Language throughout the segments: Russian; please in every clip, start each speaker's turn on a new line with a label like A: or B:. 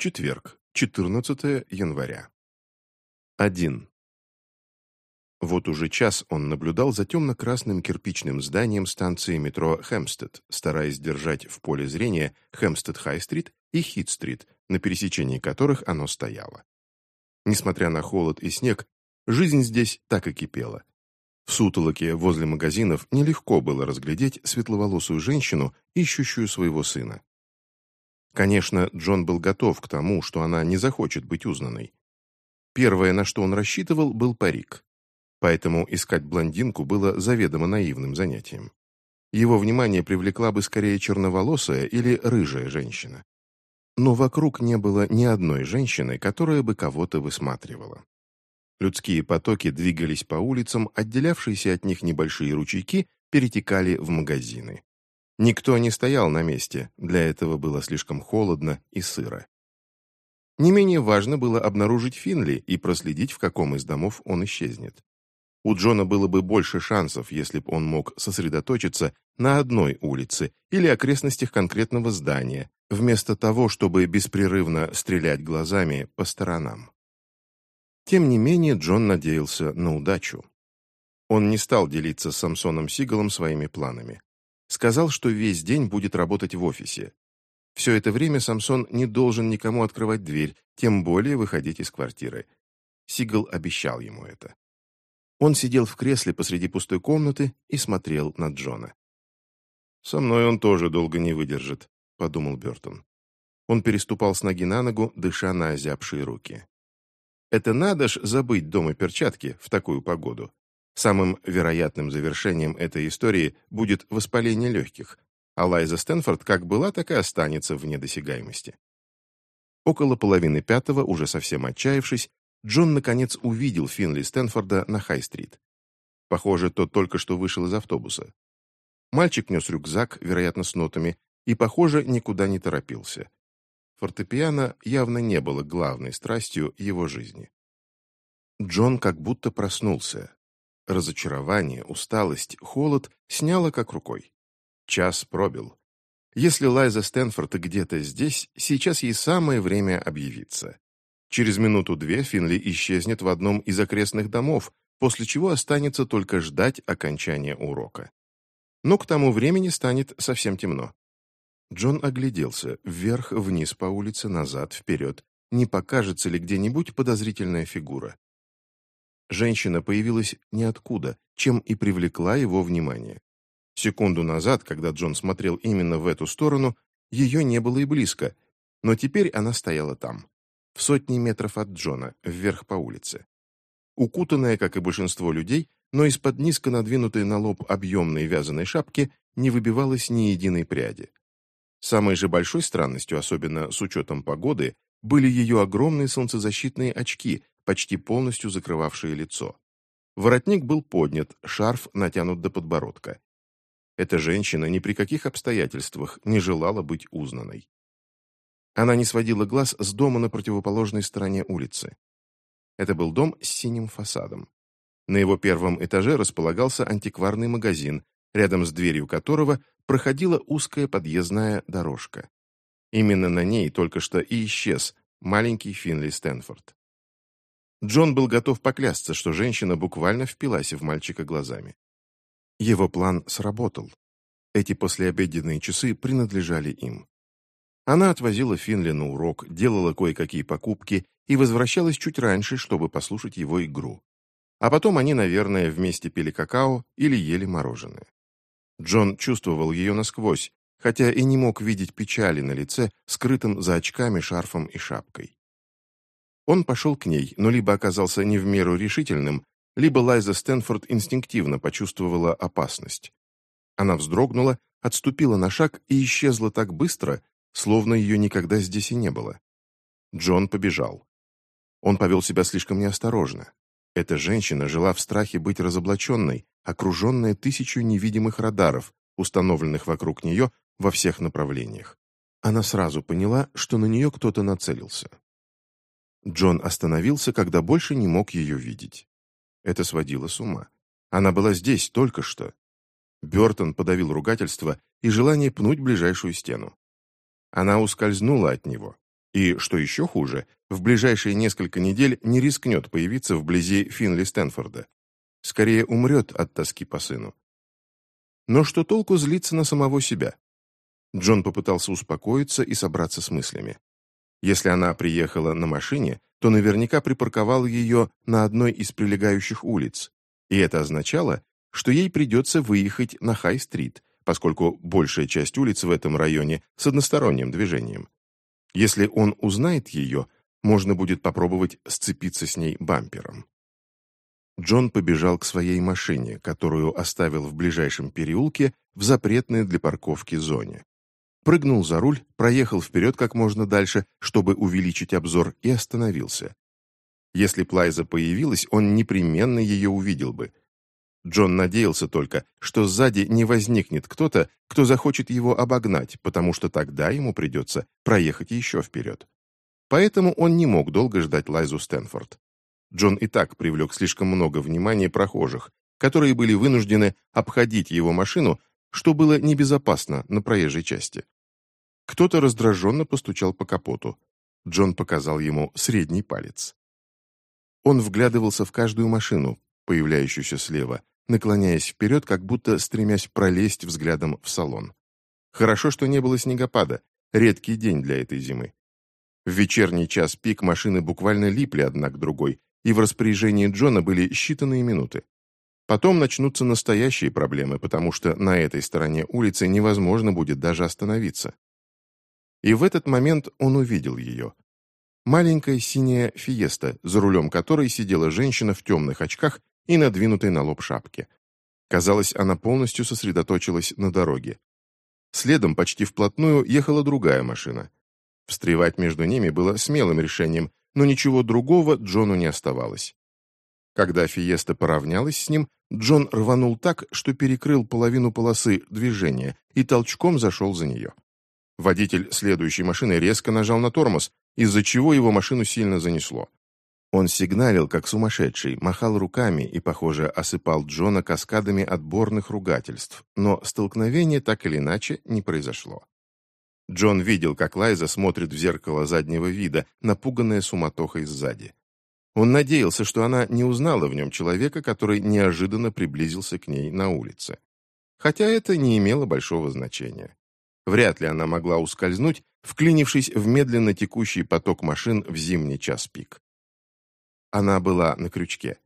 A: Четверг, 14 января. 1. Вот уже час он наблюдал за темно-красным кирпичным зданием станции метро Хэмстед, стараясь держать в поле зрения Хэмстед-Хай-стрит и Хит-стрит, на пересечении которых оно стояло. Несмотря на холод и снег, жизнь здесь так и кипела. В сутолоке возле магазинов нелегко было разглядеть светловолосую женщину, ищущую своего сына. Конечно, Джон был готов к тому, что она не захочет быть узнанной. Первое, на что он рассчитывал, был парик поэтому искать блондинку было заведомо наивным занятием. Его внимание привлекла бы скорее черноволосая или рыжая женщина. Но вокруг не было ни одной женщины, которая бы кого-то высматривала. Людские потоки двигались по улицам, отделявшиеся от них небольшие ручейки перетекали в магазины. Никто не стоял на месте, для этого было слишком холодно и сыро. Не менее важно было обнаружить Финли и проследить, в каком из домов он исчезнет. У Джона было бы больше шансов, если бы он мог сосредоточиться на одной улице или окрестностях конкретного здания, вместо того, чтобы беспрерывно стрелять глазами по сторонам. Тем не менее, Джон надеялся на удачу. Он не стал делиться с Самсоном Сигалом своими планами. Сказал, что весь день будет работать в офисе. Все это время Самсон не должен никому открывать дверь, тем более выходить из квартиры. Сигал обещал ему это. Он сидел в кресле посреди пустой комнаты и смотрел на Джона. «Со мной он тоже долго не выдержит», — подумал Бертон. Он переступал с ноги на ногу, дыша на озябшие руки. «Это надо ж забыть дома перчатки в такую погоду. Самым вероятным завершением этой истории будет воспаление легких, а Лайза Стэнфорд как была, так и останется вне досягаемости». Около половины пятого, уже совсем отчаявшись, Джон, наконец, увидел Финли Стэнфорда на Хай-стрит. Похоже, тот только что вышел из автобуса. Мальчик нес рюкзак, вероятно, с нотами, и, похоже, никуда не торопился. Фортепиано явно не было главной страстью его жизни. Джон как будто проснулся. Разочарование, усталость, холод сняло как рукой. Час пробил. Если Лайза Стэнфорд где-то здесь, сейчас ей самое время объявиться. Через минуту-две Финли исчезнет в одном из окрестных домов, после чего останется только ждать окончания урока. Но к тому времени станет совсем темно. Джон огляделся, вверх-вниз по улице, назад, вперед. Не покажется ли где-нибудь подозрительная фигура? Женщина появилась ниоткуда, чем и привлекла его внимание. Секунду назад, когда Джон смотрел именно в эту сторону, ее не было и близко, но теперь она стояла там в сотни метров от Джона, вверх по улице. Укутанная, как и большинство людей, но из-под низко надвинутой на лоб объемной вязаной шапки не выбивалось ни единой пряди. Самой же большой странностью, особенно с учетом погоды, были ее огромные солнцезащитные очки, почти полностью закрывавшие лицо. Воротник был поднят, шарф натянут до подбородка. Эта женщина ни при каких обстоятельствах не желала быть узнанной. Она не сводила глаз с дома на противоположной стороне улицы. Это был дом с синим фасадом. На его первом этаже располагался антикварный магазин, рядом с дверью которого проходила узкая подъездная дорожка. Именно на ней только что и исчез маленький Финли Стэнфорд. Джон был готов поклясться, что женщина буквально впилась в мальчика глазами. Его план сработал. Эти послеобеденные часы принадлежали им. Она отвозила Финли на урок, делала кое-какие покупки и возвращалась чуть раньше, чтобы послушать его игру. А потом они, наверное, вместе пили какао или ели мороженое. Джон чувствовал ее насквозь, хотя и не мог видеть печали на лице, скрытым за очками, шарфом и шапкой. Он пошел к ней, но либо оказался не в меру решительным, либо Лайза Стэнфорд инстинктивно почувствовала опасность. Она вздрогнула, отступила на шаг и исчезла так быстро, словно ее никогда здесь и не было. Джон побежал. Он повел себя слишком неосторожно. Эта женщина жила в страхе быть разоблаченной, окруженная тысячу невидимых радаров, установленных вокруг нее во всех направлениях. Она сразу поняла, что на нее кто-то нацелился. Джон остановился, когда больше не мог ее видеть. Это сводило с ума. Она была здесь только что. Бертон подавил ругательство и желание пнуть ближайшую стену. Она ускользнула от него. И, что еще хуже, в ближайшие несколько недель не рискнет появиться вблизи Финли Стэнфорда. Скорее умрет от тоски по сыну. Но что толку злиться на самого себя? Джон попытался успокоиться и собраться с мыслями. Если она приехала на машине, то наверняка припарковал ее на одной из прилегающих улиц, и это означало, что ей придется выехать на Хай-стрит, поскольку большая часть улиц в этом районе с односторонним движением. Если он узнает ее, можно будет попробовать сцепиться с ней бампером. Джон побежал к своей машине, которую оставил в ближайшем переулке в запретной для парковки зоне. Прыгнул за руль, проехал вперед как можно дальше, чтобы увеличить обзор, и остановился. Если Плайза появилась, он непременно ее увидел бы. Джон надеялся только, что сзади не возникнет кто-то, кто захочет его обогнать, потому что тогда ему придется проехать еще вперед. Поэтому он не мог долго ждать Лайзу Стэнфорд. Джон и так привлек слишком много внимания прохожих, которые были вынуждены обходить его машину, что было небезопасно на проезжей части. Кто-то раздраженно постучал по капоту. Джон показал ему средний палец. Он вглядывался в каждую машину, появляющуюся слева, наклоняясь вперед, как будто стремясь пролезть взглядом в салон. Хорошо, что не было снегопада, редкий день для этой зимы. В вечерний час пик машины буквально липли одна к другой, и в распоряжении Джона были считанные минуты. Потом начнутся настоящие проблемы, потому что на этой стороне улицы невозможно будет даже остановиться. И в этот момент он увидел ее. Маленькая синяя фиеста, за рулем которой сидела женщина в темных очках и надвинутой на лоб шапке. Казалось, она полностью сосредоточилась на дороге. Следом, почти вплотную, ехала другая машина. Встревать между ними было смелым решением, но ничего другого Джону не оставалось. Когда Фиеста поравнялась с ним, Джон рванул так, что перекрыл половину полосы движения и толчком зашел за нее. Водитель следующей машины резко нажал на тормоз, из-за чего его машину сильно занесло. Он сигналил, как сумасшедший, махал руками и, похоже, осыпал Джона каскадами отборных ругательств, но столкновение так или иначе не произошло. Джон видел, как Лайза смотрит в зеркало заднего вида, напуганная суматохой сзади. Он надеялся, что она не узнала в нем человека, который неожиданно приблизился к ней на улице. Хотя это не имело большого значения. Вряд ли она могла ускользнуть, вклинившись в медленно текущий поток машин в зимний час пик. Она была на крючке.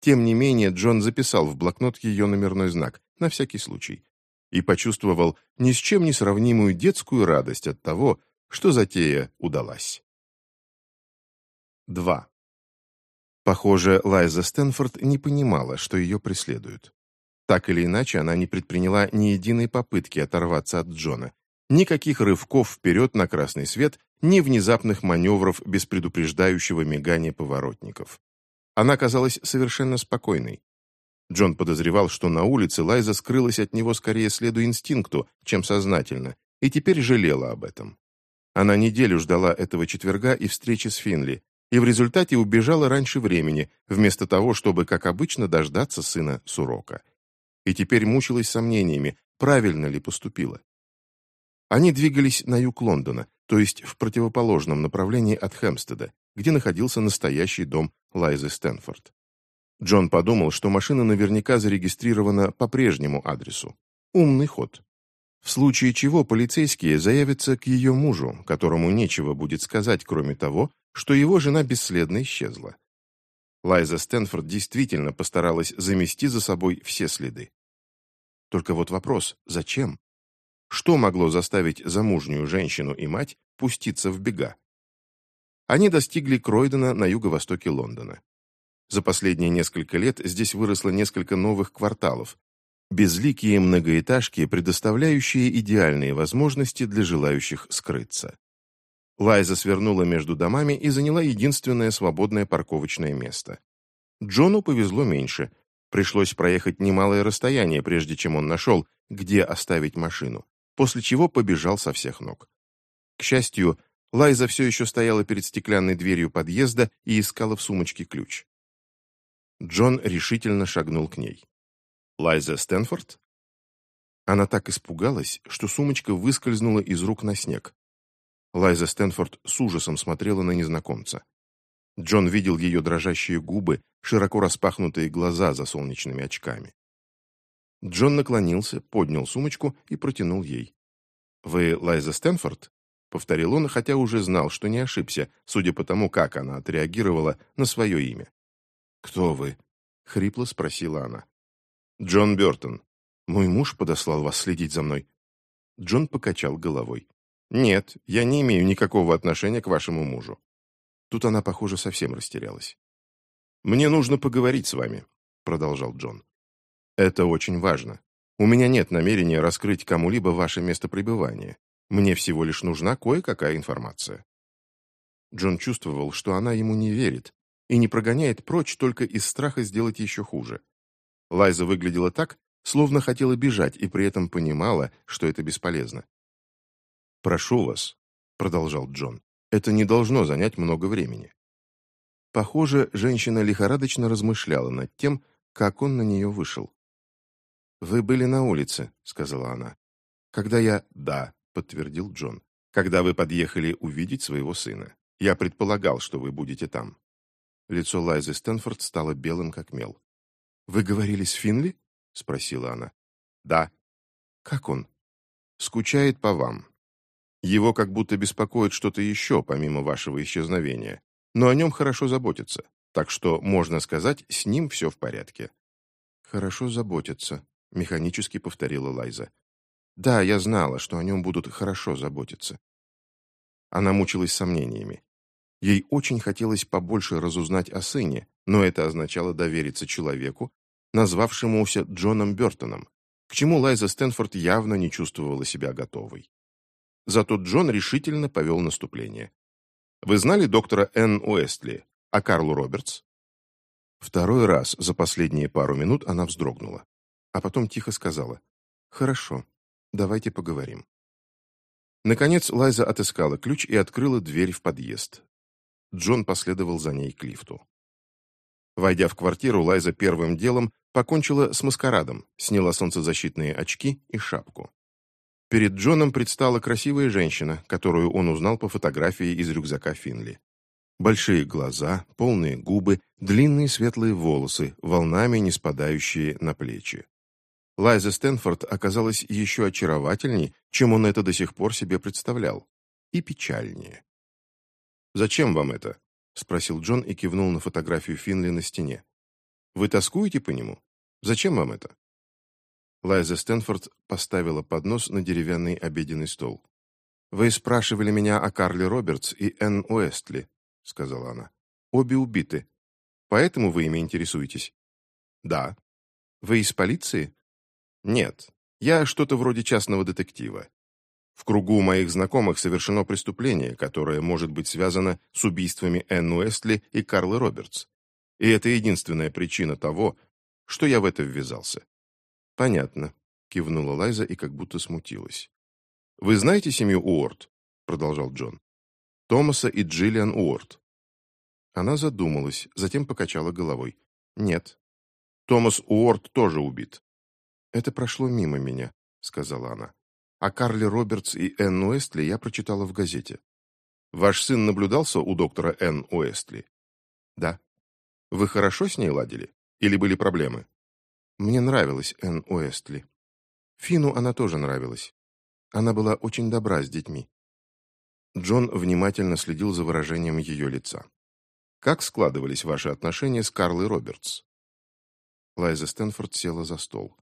A: Тем не менее, Джон записал в блокнот ее номерной знак, на всякий случай и почувствовал ни с чем не сравнимую детскую радость от того, что затея удалась. 2. Похоже, Лайза Стэнфорд не понимала, что ее преследуют. Так или иначе, она не предприняла ни единой попытки оторваться от Джона, никаких рывков вперед на красный свет, ни внезапных маневров без предупреждающего мигания поворотников. Она казалась совершенно спокойной, Джон подозревал, что на улице Лайза скрылась от него скорее следуя инстинкту, чем сознательно, и теперь жалела об этом. Она неделю ждала этого четверга и встречи с Финли, и в результате убежала раньше времени, вместо того, чтобы, как обычно, дождаться сына с урока. И теперь мучилась сомнениями, правильно ли поступила. Они двигались на юг Лондона, то есть в противоположном направлении от Хэмстеда, где находился настоящий дом Лайзы Стэнфорд. Джон подумал, что машина наверняка зарегистрирована по прежнему адресу. Умный ход. В случае чего полицейские заявятся к ее мужу, которому нечего будет сказать, кроме того, что его жена бесследно исчезла. Лайза Стэнфорд действительно постаралась замести за собой все следы. Только вот вопрос, зачем? Что могло заставить замужнюю женщину и мать пуститься в бега? Они достигли Кройдена на юго-востоке Лондона. За последние несколько лет здесь выросло несколько новых кварталов. Безликие многоэтажки, предоставляющие идеальные возможности для желающих скрыться. Лайза свернула между домами и заняла единственное свободное парковочное место. Джону повезло меньше. Пришлось проехать немалое расстояние, прежде чем он нашел, где оставить машину, после чего побежал со всех ног. К счастью, Лайза все еще стояла перед стеклянной дверью подъезда и искала в сумочке ключ. Джон решительно шагнул к ней. «Лайза Стэнфорд?» Она так испугалась, что сумочка выскользнула из рук на снег. Лайза Стэнфорд с ужасом смотрела на незнакомца. Джон видел ее дрожащие губы, широко распахнутые глаза за солнечными очками. Джон наклонился, поднял сумочку и протянул ей. «Вы Лайза Стэнфорд?» — повторил он, хотя уже знал, что не ошибся, судя по тому, как она отреагировала на свое имя. «Кто вы?» — хрипло спросила она. «Джон Бертон. Мой муж подослал вас следить за мной». Джон покачал головой. «Нет, я не имею никакого отношения к вашему мужу». Тут она, похоже, совсем растерялась. «Мне нужно поговорить с вами», — продолжал Джон. «Это очень важно. У меня нет намерения раскрыть кому-либо ваше место пребывания. Мне всего лишь нужна кое-какая информация». Джон чувствовал, что она ему не верит и не прогоняет прочь только из страха сделать еще хуже. Лайза выглядела так, словно хотела бежать и при этом понимала, что это бесполезно. «Прошу вас», — продолжал Джон, — «это не должно занять много времени». Похоже, женщина лихорадочно размышляла над тем, как он на нее вышел. «Вы были на улице», — сказала она. «Когда я...» «Да», — подтвердил Джон. «Когда вы подъехали увидеть своего сына. Я предполагал, что вы будете там». Лицо Лайзы Стэнфорд стало белым, как мел. «Вы говорили с Финли?» — спросила она. «Да». «Как он?» «Скучает по вам. Его как будто беспокоит что-то еще, помимо вашего исчезновения. Но о нем хорошо заботятся. Так что, можно сказать, с ним все в порядке». «Хорошо заботятся», — механически повторила Лайза. «Да, я знала, что о нем будут хорошо заботиться». Она мучилась сомнениями. Ей очень хотелось побольше разузнать о сыне, но это означало довериться человеку, назвавшемуся Джоном Бертоном, к чему Лайза Стэнфорд явно не чувствовала себя готовой. Зато Джон решительно повел наступление. «Вы знали доктора Энн Уэстли, а Карлу Робертс?» Второй раз за последние пару минут она вздрогнула, а потом тихо сказала «Хорошо, давайте поговорим». Наконец Лайза отыскала ключ и открыла дверь в подъезд. Джон последовал за ней к лифту. Войдя в квартиру, Лайза первым делом покончила с маскарадом, сняла солнцезащитные очки и шапку. Перед Джоном предстала красивая женщина, которую он узнал по фотографии из рюкзака Финли. Большие глаза, полные губы, длинные светлые волосы, волнами не спадающие на плечи. Лайза Стэнфорд оказалась еще очаровательней, чем он это до сих пор себе представлял, и печальнее. «Зачем вам это?» — спросил Джон и кивнул на фотографию Финли на стене. «Вы тоскуете по нему? Зачем вам это?» Лайза Стэнфорд поставила поднос на деревянный обеденный стол. «Вы спрашивали меня о Карле Робертс и Энн Уэстли», — сказала она. «Обе убиты. Поэтому вы ими интересуетесь?» «Да». «Вы из полиции?» «Нет. Я что-то вроде частного детектива. В кругу моих знакомых совершено преступление, которое может быть связано с убийствами Энн Уэстли и Карлы Робертс. И это единственная причина того, что я в это ввязался. «Понятно», — кивнула Лайза и как будто смутилась. «Вы знаете семью Уорд?» — продолжал Джон. «Томаса и Джиллиан Уорд». Она задумалась, затем покачала головой. «Нет. Томас Уорд тоже убит». «Это прошло мимо меня», — сказала она. О Карле Робертс и Энн Уэстли я прочитала в газете. Ваш сын наблюдался у доктора Энн Уэстли? Да. Вы хорошо с ней ладили? Или были проблемы? Мне нравилась Энн Уэстли. Фину она тоже нравилась. Она была очень добра с детьми. Джон внимательно следил за выражением ее лица. Как складывались ваши отношения с Карлой Робертс? Лайза Стэнфорд села за стол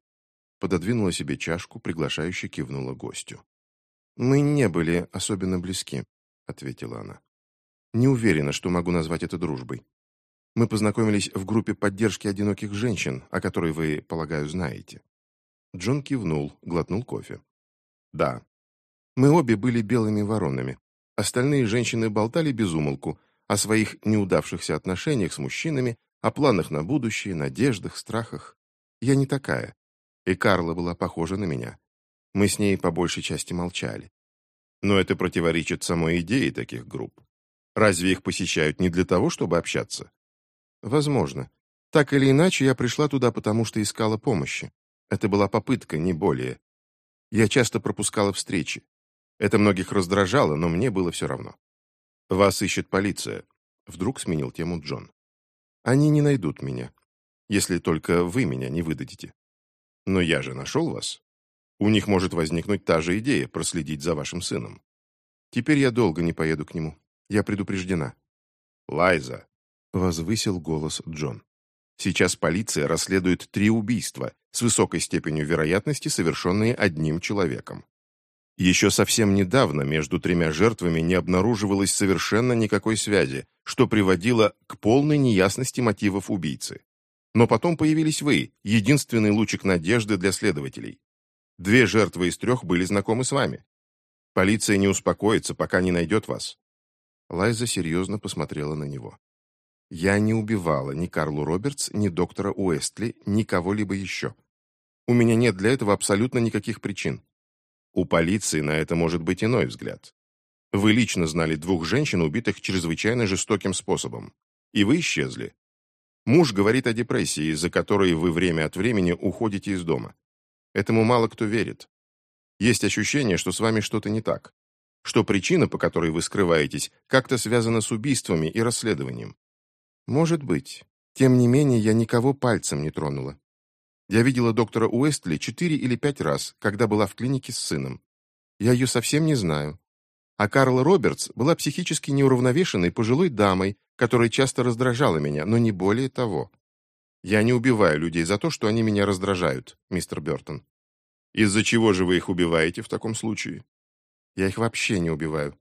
A: пододвинула себе чашку, приглашающе кивнула гостю. «Мы не были особенно близки», — ответила она. «Не уверена, что могу назвать это дружбой. Мы познакомились в группе поддержки одиноких женщин, о которой вы, полагаю, знаете». Джон кивнул, глотнул кофе. «Да. Мы обе были белыми воронами. Остальные женщины болтали без умолку о своих неудавшихся отношениях с мужчинами, о планах на будущее, надеждах, страхах. Я не такая и Карла была похожа на меня. Мы с ней по большей части молчали. Но это противоречит самой идее таких групп. Разве их посещают не для того, чтобы общаться? Возможно. Так или иначе, я пришла туда, потому что искала помощи. Это была попытка, не более. Я часто пропускала встречи. Это многих раздражало, но мне было все равно. «Вас ищет полиция», — вдруг сменил тему Джон. «Они не найдут меня, если только вы меня не выдадите. Но я же нашел вас. У них может возникнуть та же идея проследить за вашим сыном. Теперь я долго не поеду к нему. Я предупреждена». «Лайза», — возвысил голос Джон. «Сейчас полиция расследует три убийства с высокой степенью вероятности, совершенные одним человеком. Еще совсем недавно между тремя жертвами не обнаруживалось совершенно никакой связи, что приводило к полной неясности мотивов убийцы. Но потом появились вы, единственный лучик надежды для следователей. Две жертвы из трех были знакомы с вами. Полиция не успокоится, пока не найдет вас. Лайза серьезно посмотрела на него. «Я не убивала ни Карлу Робертс, ни доктора Уэстли, ни кого-либо еще. У меня нет для этого абсолютно никаких причин. У полиции на это может быть иной взгляд. Вы лично знали двух женщин, убитых чрезвычайно жестоким способом. И вы исчезли. Муж говорит о депрессии, из-за которой вы время от времени уходите из дома. Этому мало кто верит. Есть ощущение, что с вами что-то не так. Что причина, по которой вы скрываетесь, как-то связана с убийствами и расследованием. Может быть. Тем не менее, я никого пальцем не тронула. Я видела доктора Уэстли четыре или пять раз, когда была в клинике с сыном. Я ее совсем не знаю. А Карла Робертс была психически неуравновешенной пожилой дамой, которая часто раздражала меня, но не более того. Я не убиваю людей за то, что они меня раздражают, мистер Бертон. Из-за чего же вы их убиваете в таком случае? Я их вообще не убиваю.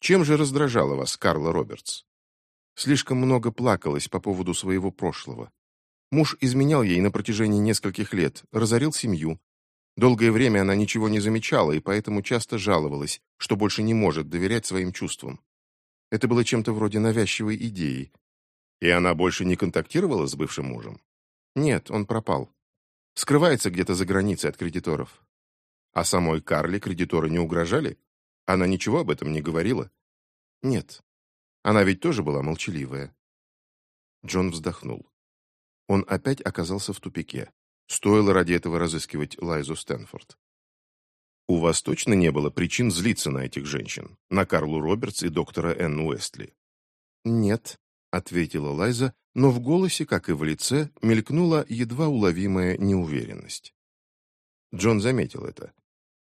A: Чем же раздражала вас Карла Робертс? Слишком много плакалась по поводу своего прошлого. Муж изменял ей на протяжении нескольких лет, разорил семью. Долгое время она ничего не замечала и поэтому часто жаловалась, что больше не может доверять своим чувствам. Это было чем-то вроде навязчивой идеи. И она больше не контактировала с бывшим мужем? Нет, он пропал. Скрывается где-то за границей от кредиторов. А самой Карле кредиторы не угрожали? Она ничего об этом не говорила? Нет. Она ведь тоже была молчаливая. Джон вздохнул. Он опять оказался в тупике. Стоило ради этого разыскивать Лайзу Стэнфорд. У вас точно не было причин злиться на этих женщин? На Карлу Робертс и доктора Энн Уэстли? Нет, ответила Лайза, но в голосе, как и в лице, мелькнула едва уловимая неуверенность. Джон заметил это.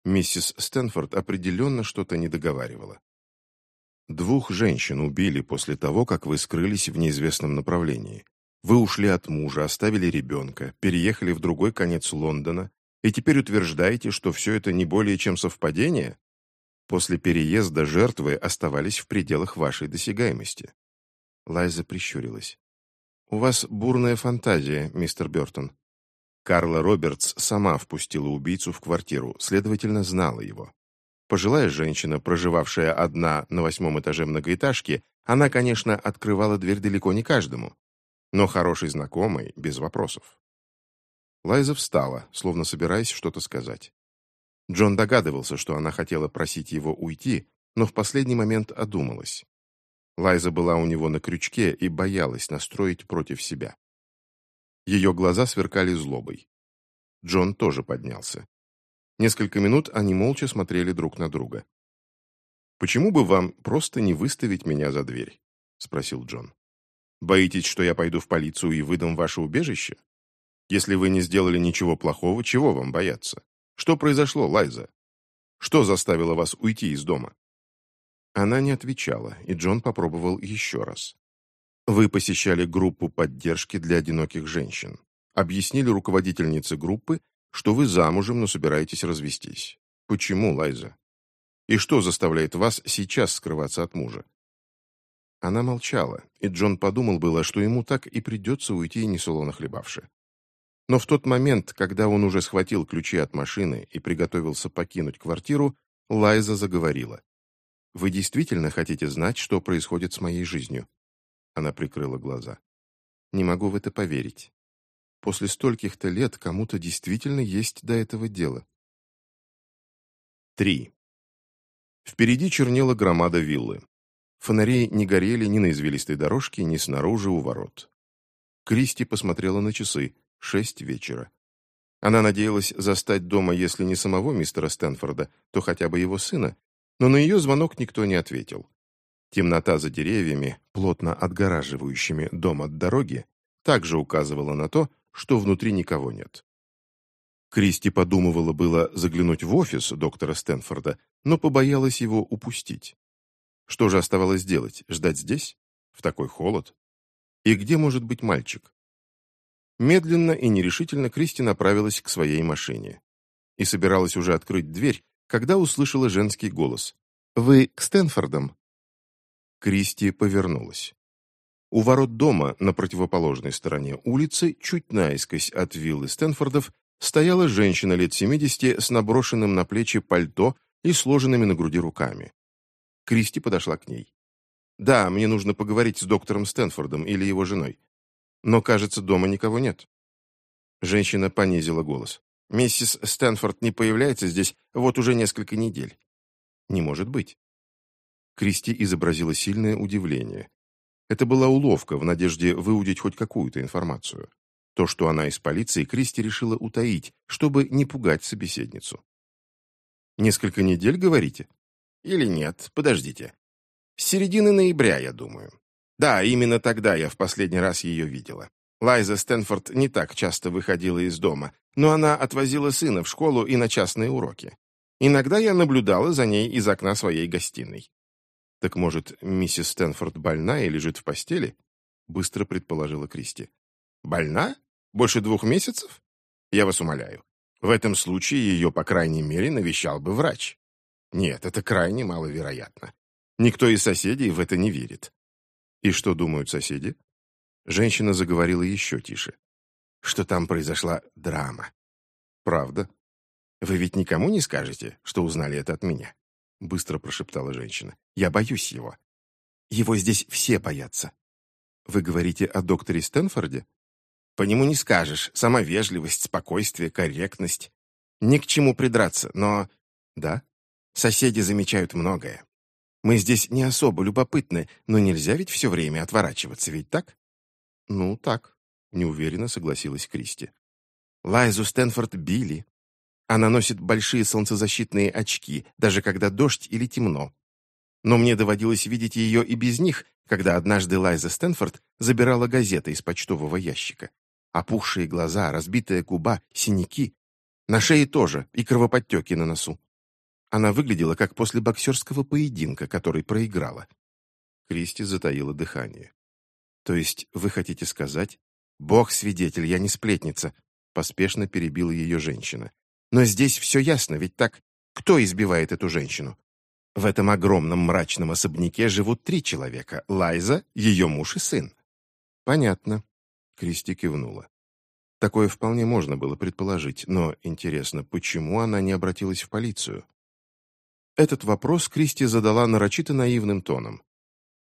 A: Миссис Стэнфорд определенно что-то не договаривала. Двух женщин убили после того, как вы скрылись в неизвестном направлении. Вы ушли от мужа, оставили ребенка, переехали в другой конец Лондона и теперь утверждаете, что все это не более чем совпадение? После переезда жертвы оставались в пределах вашей досягаемости. Лайза прищурилась. «У вас бурная фантазия, мистер Бертон». Карла Робертс сама впустила убийцу в квартиру, следовательно, знала его. Пожилая женщина, проживавшая одна на восьмом этаже многоэтажки, она, конечно, открывала дверь далеко не каждому но хороший знакомый, без вопросов. Лайза встала, словно собираясь что-то сказать. Джон догадывался, что она хотела просить его уйти, но в последний момент одумалась. Лайза была у него на крючке и боялась настроить против себя. Ее глаза сверкали злобой. Джон тоже поднялся. Несколько минут они молча смотрели друг на друга. «Почему бы вам просто не выставить меня за дверь?» — спросил Джон. Боитесь, что я пойду в полицию и выдам ваше убежище? Если вы не сделали ничего плохого, чего вам бояться? Что произошло, Лайза? Что заставило вас уйти из дома?» Она не отвечала, и Джон попробовал еще раз. «Вы посещали группу поддержки для одиноких женщин. Объяснили руководительнице группы, что вы замужем, но собираетесь развестись. Почему, Лайза? И что заставляет вас сейчас скрываться от мужа? Она молчала, и Джон подумал было, что ему так и придется уйти, несолоно хлебавши. Но в тот момент, когда он уже схватил ключи от машины и приготовился покинуть квартиру, Лайза заговорила. «Вы действительно хотите знать, что происходит с моей жизнью?» Она прикрыла глаза. «Не могу в это поверить. После стольких-то лет кому-то действительно есть до этого дело». Три. Впереди чернела громада виллы. Фонари не горели ни на извилистой дорожке, ни снаружи у ворот. Кристи посмотрела на часы. Шесть вечера. Она надеялась застать дома, если не самого мистера Стэнфорда, то хотя бы его сына, но на ее звонок никто не ответил. Темнота за деревьями, плотно отгораживающими дом от дороги, также указывала на то, что внутри никого нет. Кристи подумывала было заглянуть в офис доктора Стэнфорда, но побоялась его упустить. Что же оставалось делать? Ждать здесь? В такой холод? И где может быть мальчик? Медленно и нерешительно Кристи направилась к своей машине. И собиралась уже открыть дверь, когда услышала женский голос. «Вы к Стэнфордам?» Кристи повернулась. У ворот дома на противоположной стороне улицы, чуть наискось от виллы Стэнфордов, стояла женщина лет 70 с наброшенным на плечи пальто и сложенными на груди руками. Кристи подошла к ней. «Да, мне нужно поговорить с доктором Стэнфордом или его женой. Но, кажется, дома никого нет». Женщина понизила голос. «Миссис Стэнфорд не появляется здесь вот уже несколько недель». «Не может быть». Кристи изобразила сильное удивление. Это была уловка в надежде выудить хоть какую-то информацию. То, что она из полиции, Кристи решила утаить, чтобы не пугать собеседницу. «Несколько недель, говорите?» «Или нет? Подождите. С середины ноября, я думаю. Да, именно тогда я в последний раз ее видела. Лайза Стэнфорд не так часто выходила из дома, но она отвозила сына в школу и на частные уроки. Иногда я наблюдала за ней из окна своей гостиной. Так может, миссис Стэнфорд больна и лежит в постели? Быстро предположила Кристи. Больна? Больше двух месяцев? Я вас умоляю. В этом случае ее, по крайней мере, навещал бы врач. Нет, это крайне маловероятно. Никто из соседей в это не верит. И что думают соседи? Женщина заговорила еще тише. Что там произошла драма. Правда? Вы ведь никому не скажете, что узнали это от меня? Быстро прошептала женщина. «Я боюсь его. Его здесь все боятся». «Вы говорите о докторе Стэнфорде?» «По нему не скажешь. Сама вежливость, спокойствие, корректность. Ни к чему придраться, но...» «Да?» «Соседи замечают многое. Мы здесь не особо любопытны, но нельзя ведь все время отворачиваться, ведь так?» «Ну, так», — неуверенно согласилась Кристи. «Лайзу Стэнфорд били, она носит большие солнцезащитные очки, даже когда дождь или темно. Но мне доводилось видеть ее и без них, когда однажды Лайза Стэнфорд забирала газеты из почтового ящика. Опухшие глаза, разбитая губа, синяки. На шее тоже и кровоподтеки на носу. Она выглядела как после боксерского поединка, который проиграла. Кристи затаила дыхание. «То есть вы хотите сказать...» «Бог свидетель, я не сплетница», — поспешно перебила ее женщина. Но здесь все ясно, ведь так? Кто избивает эту женщину? В этом огромном мрачном особняке живут три человека. Лайза, ее муж и сын. Понятно. Кристи кивнула. Такое вполне можно было предположить, но интересно, почему она не обратилась в полицию? Этот вопрос Кристи задала нарочито наивным тоном.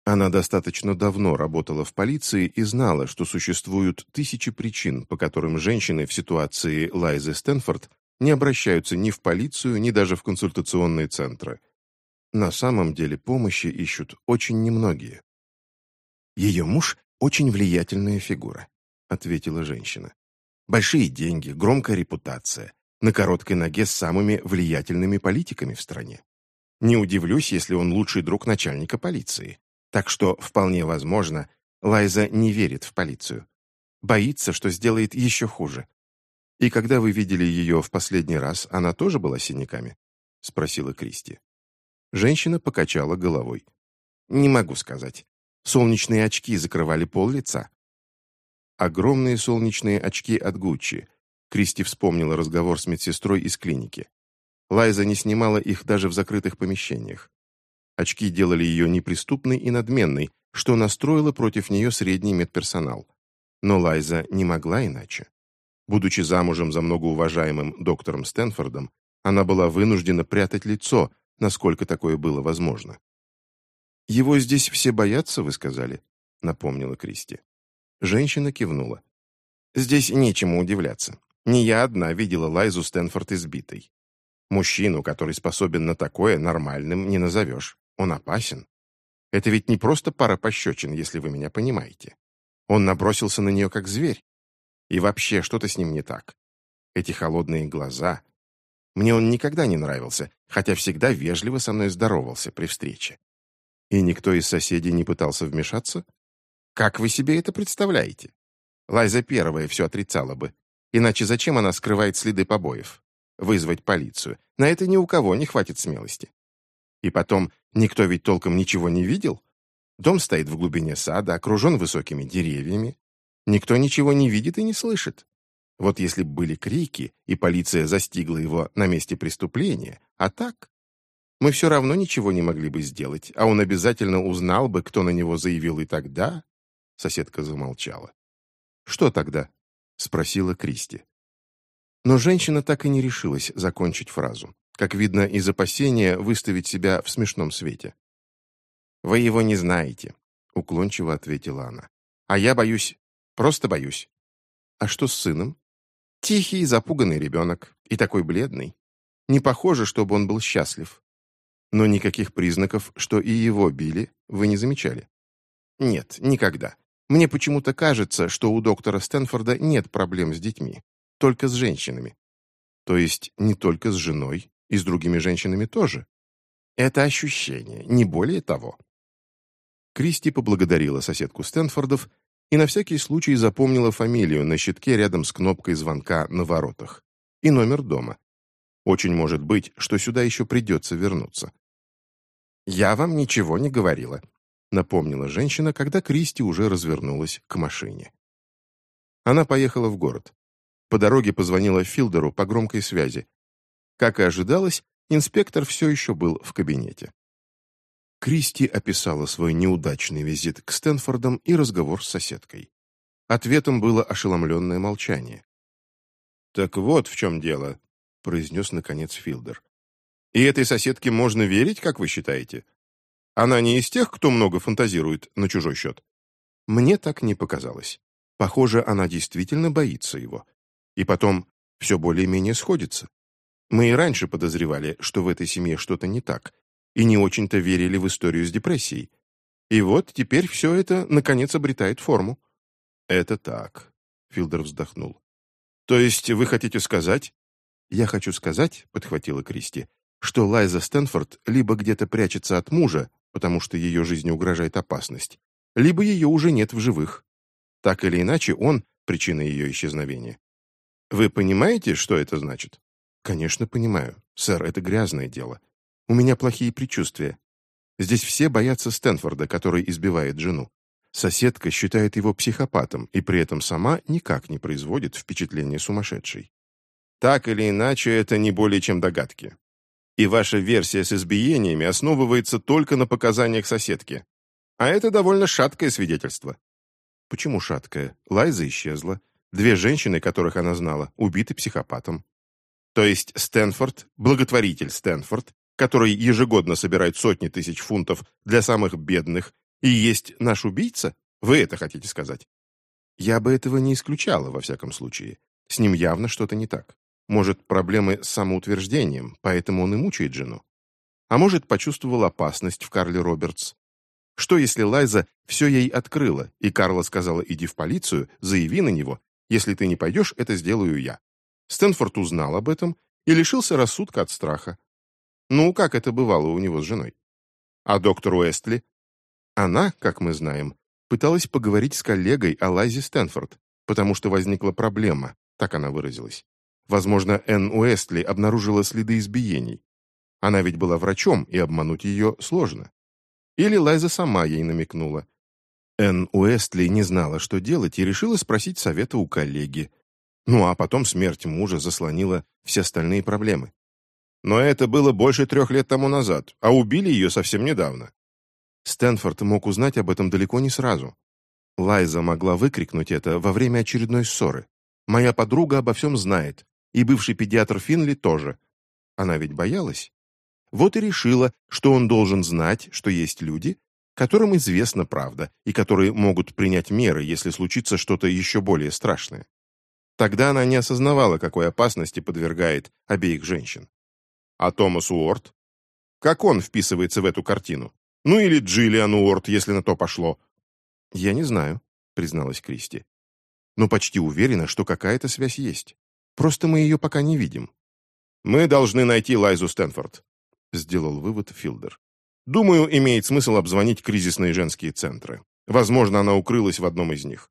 A: Она достаточно давно работала в полиции и знала, что существуют тысячи причин, по которым женщины в ситуации Лайзы Стэнфорд не обращаются ни в полицию, ни даже в консультационные центры. На самом деле помощи ищут очень немногие. «Ее муж – очень влиятельная фигура», – ответила женщина. «Большие деньги, громкая репутация, на короткой ноге с самыми влиятельными политиками в стране. Не удивлюсь, если он лучший друг начальника полиции. Так что, вполне возможно, Лайза не верит в полицию. Боится, что сделает еще хуже, «И когда вы видели ее в последний раз, она тоже была синяками?» — спросила Кристи. Женщина покачала головой. «Не могу сказать. Солнечные очки закрывали пол лица». Огромные солнечные очки от Гуччи. Кристи вспомнила разговор с медсестрой из клиники. Лайза не снимала их даже в закрытых помещениях. Очки делали ее неприступной и надменной, что настроило против нее средний медперсонал. Но Лайза не могла иначе. Будучи замужем за многоуважаемым доктором Стэнфордом, она была вынуждена прятать лицо, насколько такое было возможно. «Его здесь все боятся, вы сказали?» — напомнила Кристи. Женщина кивнула. «Здесь нечему удивляться. Не я одна видела Лайзу Стэнфорд избитой. Мужчину, который способен на такое, нормальным не назовешь. Он опасен. Это ведь не просто пара пощечин, если вы меня понимаете. Он набросился на нее как зверь. И вообще, что-то с ним не так. Эти холодные глаза. Мне он никогда не нравился, хотя всегда вежливо со мной здоровался при встрече. И никто из соседей не пытался вмешаться? Как вы себе это представляете? Лайза первая все отрицала бы. Иначе зачем она скрывает следы побоев? Вызвать полицию. На это ни у кого не хватит смелости. И потом, никто ведь толком ничего не видел. Дом стоит в глубине сада, окружен высокими деревьями. Никто ничего не видит и не слышит. Вот если бы были крики, и полиция застигла его на месте преступления, а так... Мы все равно ничего не могли бы сделать, а он обязательно узнал бы, кто на него заявил, и тогда... Соседка замолчала. «Что тогда?» — спросила Кристи. Но женщина так и не решилась закончить фразу, как видно из опасения выставить себя в смешном свете. «Вы его не знаете», — уклончиво ответила она. «А я боюсь, просто боюсь». «А что с сыном?» Тихий, запуганный ребенок. И такой бледный. Не похоже, чтобы он был счастлив. Но никаких признаков, что и его били, вы не замечали? Нет, никогда. Мне почему-то кажется, что у доктора Стэнфорда нет проблем с детьми, только с женщинами. То есть не только с женой, и с другими женщинами тоже. Это ощущение, не более того. Кристи поблагодарила соседку Стэнфордов и на всякий случай запомнила фамилию на щитке рядом с кнопкой звонка на воротах и номер дома. Очень может быть, что сюда еще придется вернуться. «Я вам ничего не говорила», — напомнила женщина, когда Кристи уже развернулась к машине. Она поехала в город. По дороге позвонила Филдеру по громкой связи. Как и ожидалось, инспектор все еще был в кабинете. Кристи описала свой неудачный визит к Стэнфордам и разговор с соседкой. Ответом было ошеломленное молчание. «Так вот в чем дело», — произнес наконец Филдер. «И этой соседке можно верить, как вы считаете? Она не из тех, кто много фантазирует на чужой счет?» Мне так не показалось. Похоже, она действительно боится его. И потом, все более-менее сходится. Мы и раньше подозревали, что в этой семье что-то не так, и не очень-то верили в историю с депрессией. И вот теперь все это, наконец, обретает форму. «Это так», — Филдер вздохнул. «То есть вы хотите сказать?» «Я хочу сказать», — подхватила Кристи, «что Лайза Стэнфорд либо где-то прячется от мужа, потому что ее жизни угрожает опасность, либо ее уже нет в живых. Так или иначе, он — причина ее исчезновения. Вы понимаете, что это значит?» «Конечно, понимаю. Сэр, это грязное дело. У меня плохие предчувствия. Здесь все боятся Стэнфорда, который избивает жену. Соседка считает его психопатом и при этом сама никак не производит впечатление сумасшедшей. Так или иначе, это не более чем догадки. И ваша версия с избиениями основывается только на показаниях соседки. А это довольно шаткое свидетельство. Почему шаткое? Лайза исчезла. Две женщины, которых она знала, убиты психопатом. То есть Стэнфорд, благотворитель Стэнфорд, который ежегодно собирает сотни тысяч фунтов для самых бедных, и есть наш убийца? Вы это хотите сказать? Я бы этого не исключала, во всяком случае. С ним явно что-то не так. Может, проблемы с самоутверждением, поэтому он и мучает жену. А может, почувствовал опасность в Карле Робертс. Что, если Лайза все ей открыла, и Карла сказала «иди в полицию, заяви на него, если ты не пойдешь, это сделаю я». Стэнфорд узнал об этом и лишился рассудка от страха. Ну, как это бывало у него с женой. А доктор Уэстли? Она, как мы знаем, пыталась поговорить с коллегой о Лайзе Стэнфорд, потому что возникла проблема, так она выразилась. Возможно, Энн Уэстли обнаружила следы избиений. Она ведь была врачом, и обмануть ее сложно. Или Лайза сама ей намекнула. Энн Уэстли не знала, что делать, и решила спросить совета у коллеги. Ну а потом смерть мужа заслонила все остальные проблемы. Но это было больше трех лет тому назад, а убили ее совсем недавно. Стэнфорд мог узнать об этом далеко не сразу. Лайза могла выкрикнуть это во время очередной ссоры. «Моя подруга обо всем знает, и бывший педиатр Финли тоже. Она ведь боялась. Вот и решила, что он должен знать, что есть люди, которым известна правда, и которые могут принять меры, если случится что-то еще более страшное. Тогда она не осознавала, какой опасности подвергает обеих женщин. А Томас Уорд? Как он вписывается в эту картину? Ну или Джиллиан Уорд, если на то пошло? Я не знаю, призналась Кристи. Но почти уверена, что какая-то связь есть. Просто мы ее пока не видим. «Мы должны найти Лайзу Стэнфорд», — сделал вывод Филдер. «Думаю, имеет смысл обзвонить кризисные женские центры. Возможно, она укрылась в одном из них.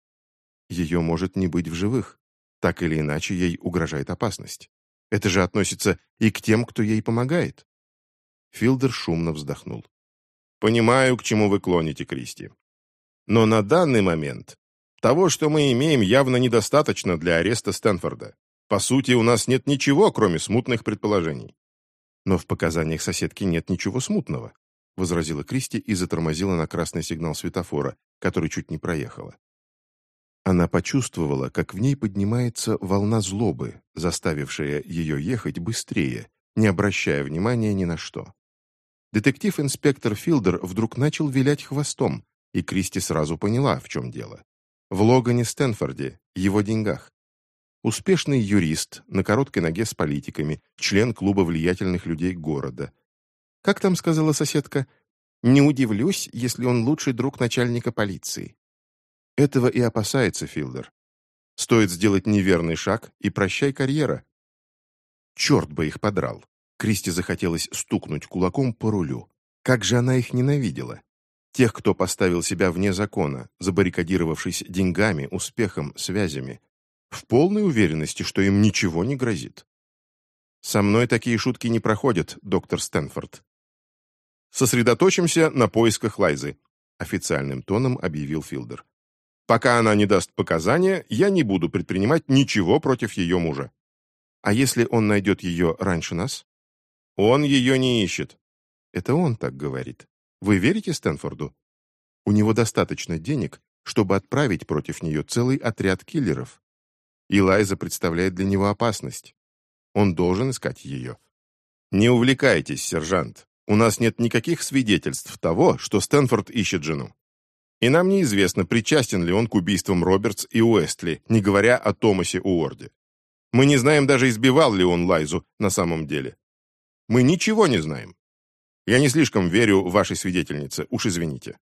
A: Ее может не быть в живых. Так или иначе, ей угрожает опасность. Это же относится и к тем, кто ей помогает». Филдер шумно вздохнул. «Понимаю, к чему вы клоните, Кристи. Но на данный момент того, что мы имеем, явно недостаточно для ареста Стэнфорда. По сути, у нас нет ничего, кроме смутных предположений. Но в показаниях соседки нет ничего смутного, возразила Кристи и затормозила на красный сигнал светофора, который чуть не проехала. Она почувствовала, как в ней поднимается волна злобы, заставившая ее ехать быстрее, не обращая внимания ни на что. Детектив-инспектор Филдер вдруг начал вилять хвостом, и Кристи сразу поняла, в чем дело. В Логане Стэнфорде, его деньгах. Успешный юрист, на короткой ноге с политиками, член клуба влиятельных людей города. Как там сказала соседка? «Не удивлюсь, если он лучший друг начальника полиции». Этого и опасается Филдер. Стоит сделать неверный шаг, и прощай карьера. Черт бы их подрал. Кристи захотелось стукнуть кулаком по рулю. Как же она их ненавидела. Тех, кто поставил себя вне закона, забаррикадировавшись деньгами, успехом, связями в полной уверенности, что им ничего не грозит. «Со мной такие шутки не проходят, доктор Стэнфорд». «Сосредоточимся на поисках Лайзы», — официальным тоном объявил Филдер. «Пока она не даст показания, я не буду предпринимать ничего против ее мужа». «А если он найдет ее раньше нас?» «Он ее не ищет». «Это он так говорит. Вы верите Стэнфорду? У него достаточно денег, чтобы отправить против нее целый отряд киллеров. И Лайза представляет для него опасность. Он должен искать ее. Не увлекайтесь, сержант. У нас нет никаких свидетельств того, что Стэнфорд ищет жену. И нам неизвестно, причастен ли он к убийствам Робертс и Уэстли, не говоря о Томасе Уорде. Мы не знаем даже, избивал ли он Лайзу на самом деле. Мы ничего не знаем. Я не слишком верю вашей свидетельнице, уж извините.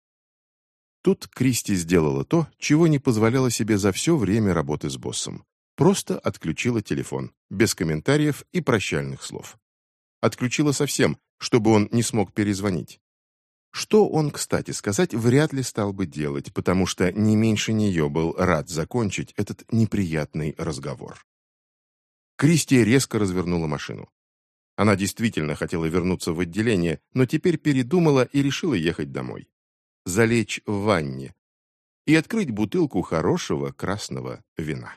A: Тут Кристи сделала то, чего не позволяла себе за все время работы с боссом. Просто отключила телефон, без комментариев и прощальных слов. Отключила совсем, чтобы он не смог перезвонить. Что он, кстати сказать, вряд ли стал бы делать, потому что не меньше нее был рад закончить этот неприятный разговор. Кристи резко развернула машину. Она действительно хотела вернуться в отделение, но теперь передумала и решила ехать домой залечь в ванне и открыть бутылку хорошего красного вина.